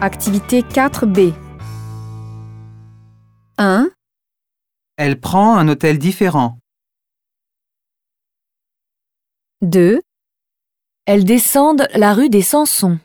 Activité 4B. 1, Elle prend un hôtel différent. 2, Elle descendent la rue des Sansons.